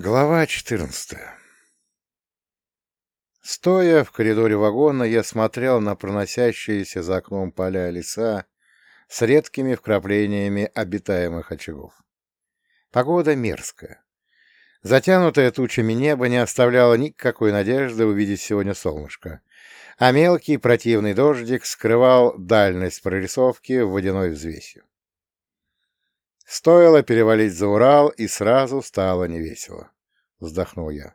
Глава 14 Стоя в коридоре вагона, я смотрел на проносящиеся за окном поля леса с редкими вкраплениями обитаемых очагов. Погода мерзкая. Затянутое тучами небо не оставляло никакой надежды увидеть сегодня солнышко, а мелкий противный дождик скрывал дальность прорисовки водяной взвесью. Стоило перевалить за Урал, и сразу стало невесело. Вздохнул я.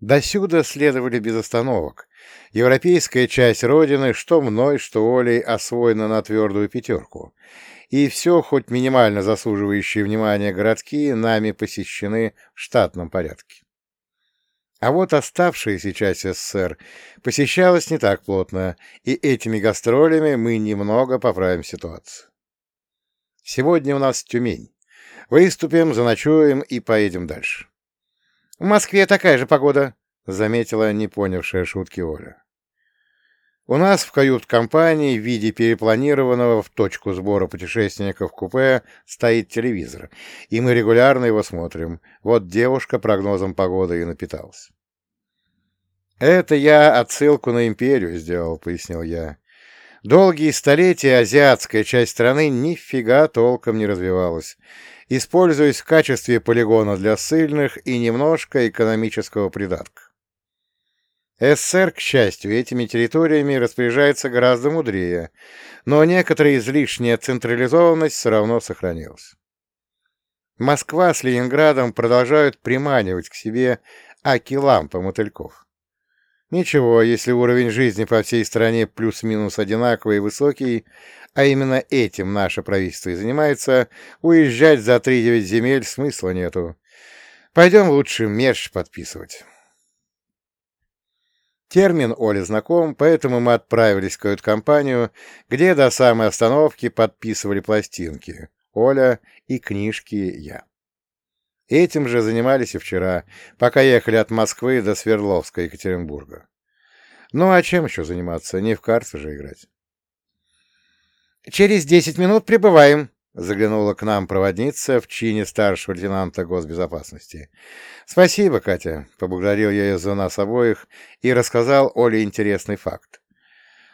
Досюда следовали без остановок. Европейская часть Родины, что мной, что Олей, освоена на твердую пятерку. И все, хоть минимально заслуживающие внимания городки, нами посещены в штатном порядке. А вот оставшаяся часть СССР посещалась не так плотно, и этими гастролями мы немного поправим ситуацию. Сегодня у нас Тюмень. Выступим, заночуем и поедем дальше. — В Москве такая же погода, — заметила не понявшая шутки Оля. У нас в кают-компании в виде перепланированного в точку сбора путешественников купе стоит телевизор, и мы регулярно его смотрим. Вот девушка прогнозом погоды и напиталась. «Это я отсылку на империю сделал», — пояснил я. Долгие столетия азиатская часть страны нифига толком не развивалась, используясь в качестве полигона для ссыльных и немножко экономического придатка. СССР, к счастью, этими территориями распоряжается гораздо мудрее, но некоторая излишняя централизованность все равно сохранилась. Москва с Ленинградом продолжают приманивать к себе аки-лампы мотыльков. Ничего, если уровень жизни по всей стране плюс-минус одинаковый и высокий, а именно этим наше правительство и занимается, уезжать за три-девять земель смысла нету. Пойдем лучше мерч подписывать. Термин Оле знаком, поэтому мы отправились в кают-компанию, где до самой остановки подписывали пластинки. Оля и книжки я. Этим же занимались и вчера, пока ехали от Москвы до Свердловска, Екатеринбурга. Ну а чем еще заниматься? Не в карты же играть. «Через десять минут прибываем», — заглянула к нам проводница в чине старшего лейтенанта госбезопасности. «Спасибо, Катя», — поблагодарил я ее за нас обоих и рассказал Оле интересный факт.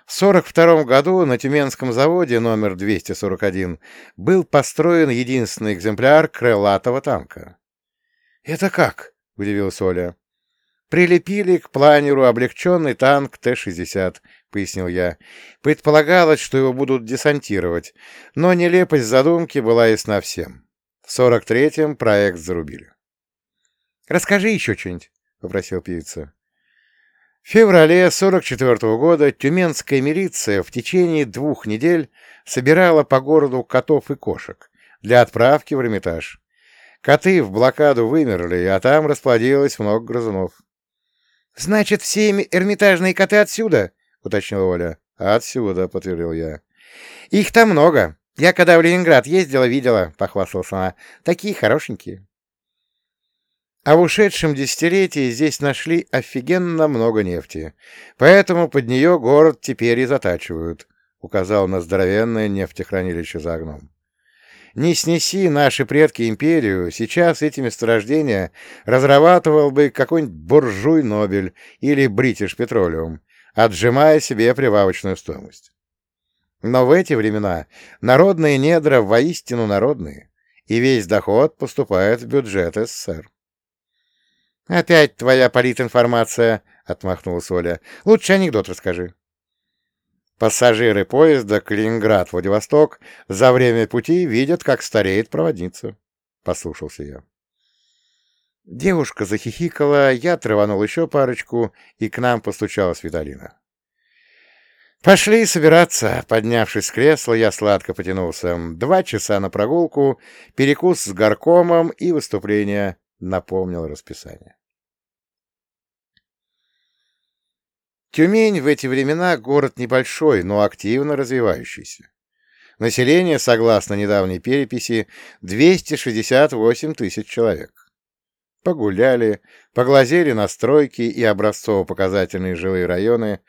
В 1942 году на Тюменском заводе номер 241 был построен единственный экземпляр крылатого танка. «Это как?» — удивилась Оля. «Прилепили к планеру облегченный танк Т-60», — пояснил я. «Предполагалось, что его будут десантировать, но нелепость задумки была ясна всем. В 43-м проект зарубили». «Расскажи еще что-нибудь», — попросил певица. В феврале 44 -го года тюменская милиция в течение двух недель собирала по городу котов и кошек для отправки в Эрмитаж. Коты в блокаду вымерли, а там расплодилось много грызунов. — Значит, все эрмитажные коты отсюда? — уточнила Оля. — Отсюда, — подтвердил я. — Их там много. Я когда в Ленинград ездила, видела, — похвасталась она. — Такие хорошенькие. А в ушедшем десятилетии здесь нашли офигенно много нефти, поэтому под нее город теперь и затачивают, — указал на здоровенное нефтехранилище за окном. Не снеси наши предки империю, сейчас эти месторождения разрабатывал бы какой-нибудь буржуй Нобель или Бритиш Петролиум, отжимая себе прибавочную стоимость. Но в эти времена народные недра воистину народные, и весь доход поступает в бюджет СССР. «Опять твоя политинформация», — отмахнулась Оля. «Лучше анекдот расскажи». Пассажиры поезда Калининград-Владивосток за время пути видят, как стареет проводница. Послушался я. Девушка захихикала, я траванул еще парочку, и к нам постучалась Виталина. «Пошли собираться!» Поднявшись с кресла, я сладко потянулся. Два часа на прогулку, перекус с горкомом и выступление. Напомнил расписание. Тюмень в эти времена город небольшой, но активно развивающийся. Население, согласно недавней переписи, 268 тысяч человек. Погуляли, поглазели на стройки и образцово-показательные жилые районы,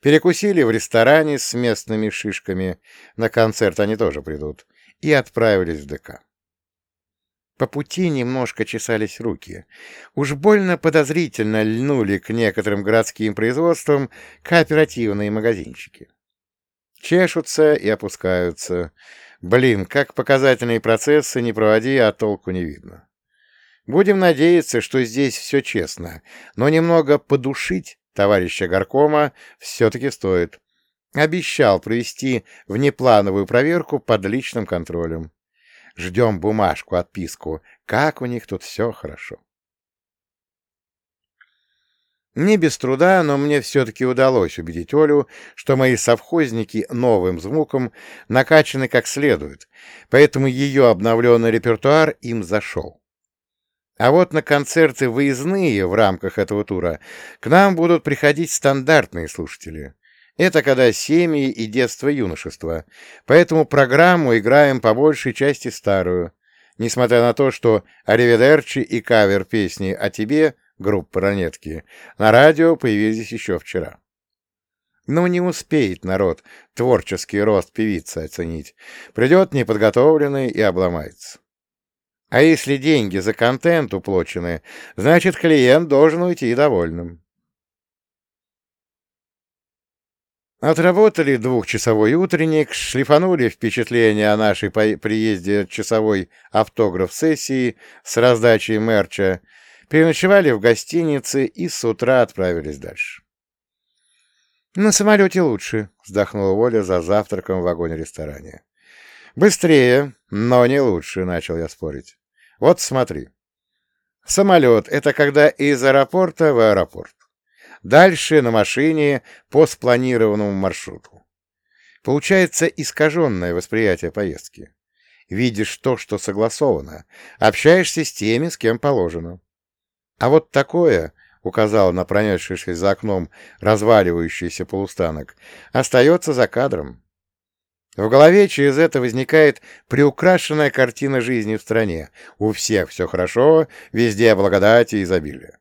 перекусили в ресторане с местными шишками, на концерт они тоже придут, и отправились в ДК. По пути немножко чесались руки. Уж больно подозрительно льнули к некоторым городским производствам кооперативные магазинчики. Чешутся и опускаются. Блин, как показательные процессы не проводи, а толку не видно. Будем надеяться, что здесь все честно, но немного подушить товарища Горкома все-таки стоит. Обещал провести внеплановую проверку под личным контролем. Ждем бумажку, отписку. Как у них тут все хорошо. Не без труда, но мне все-таки удалось убедить Олю, что мои совхозники новым звуком накачаны как следует, поэтому ее обновленный репертуар им зашел. А вот на концерты выездные в рамках этого тура к нам будут приходить стандартные слушатели. Это когда семьи и детство-юношество, поэтому программу играем по большей части старую, несмотря на то, что «Ариведерчи» и кавер песни «О тебе» группы «Ранетки» на радио появились еще вчера. Но не успеет народ творческий рост певицы оценить. Придет неподготовленный и обломается. А если деньги за контент уплочены, значит, клиент должен уйти довольным. Отработали двухчасовой утренник, шлифанули впечатление о нашей приезде часовой автограф-сессии с раздачей мерча, переночевали в гостинице и с утра отправились дальше. «На самолете лучше», — вздохнула Оля за завтраком в вагоне-ресторане. «Быстрее, но не лучше», — начал я спорить. «Вот смотри. Самолет — это когда из аэропорта в аэропорт. Дальше на машине по спланированному маршруту. Получается искаженное восприятие поездки. Видишь то, что согласовано, общаешься с теми, с кем положено. А вот такое, — указал на пронесшийся за окном разваливающийся полустанок, — остается за кадром. В голове через это возникает приукрашенная картина жизни в стране. У всех все хорошо, везде благодать и изобилие.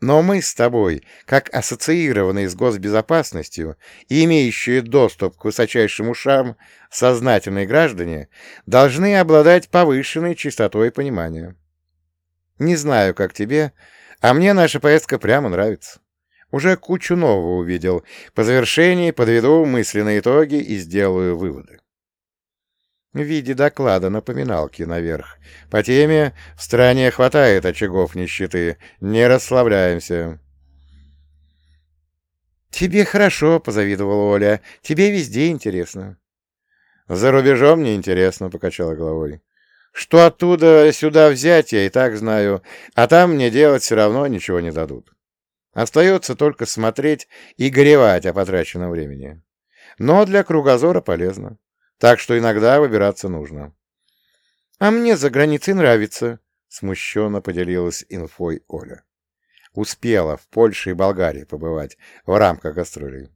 Но мы с тобой, как ассоциированные с госбезопасностью и имеющие доступ к высочайшим ушам сознательные граждане, должны обладать повышенной чистотой понимания. Не знаю, как тебе, а мне наша поездка прямо нравится. Уже кучу нового увидел. По завершении подведу мысленные итоги и сделаю выводы в виде доклада напоминалки наверх. По теме «В стране хватает очагов нищеты. Не расслабляемся». «Тебе хорошо», — позавидовала Оля. «Тебе везде интересно». «За рубежом мне интересно», — покачала головой. «Что оттуда сюда взять, я и так знаю, а там мне делать все равно ничего не дадут. Остается только смотреть и горевать о потраченном времени. Но для кругозора полезно. Так что иногда выбираться нужно. — А мне за границей нравится, — смущенно поделилась инфой Оля. Успела в Польше и Болгарии побывать в рамках гастролей.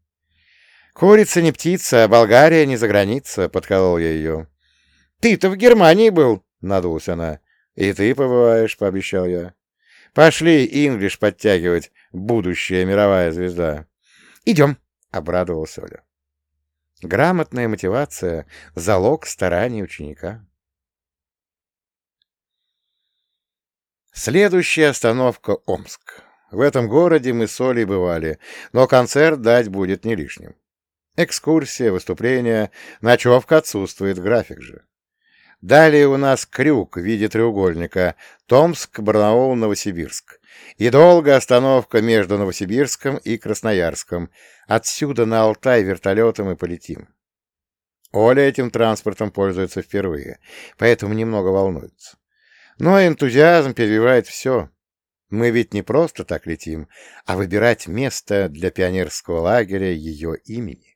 «Курица не птица, а Болгария не за граница», — подколол я ее. «Ты-то в Германии был», — надулась она. «И ты побываешь», — пообещал я. «Пошли инглиш подтягивать, будущая мировая звезда». «Идем», — обрадовался Оля. Грамотная мотивация — залог стараний ученика. Следующая остановка — Омск. В этом городе мы с Олей бывали, но концерт дать будет не лишним. Экскурсия, выступление, ночевка отсутствует, график же. Далее у нас крюк в виде треугольника Томск, Барнаул, Новосибирск. И долгая остановка между Новосибирском и Красноярском. Отсюда на Алтай вертолетом и полетим. Оля этим транспортом пользуется впервые, поэтому немного волнуется. Но энтузиазм перебивает все. Мы ведь не просто так летим, а выбирать место для пионерского лагеря ее имени.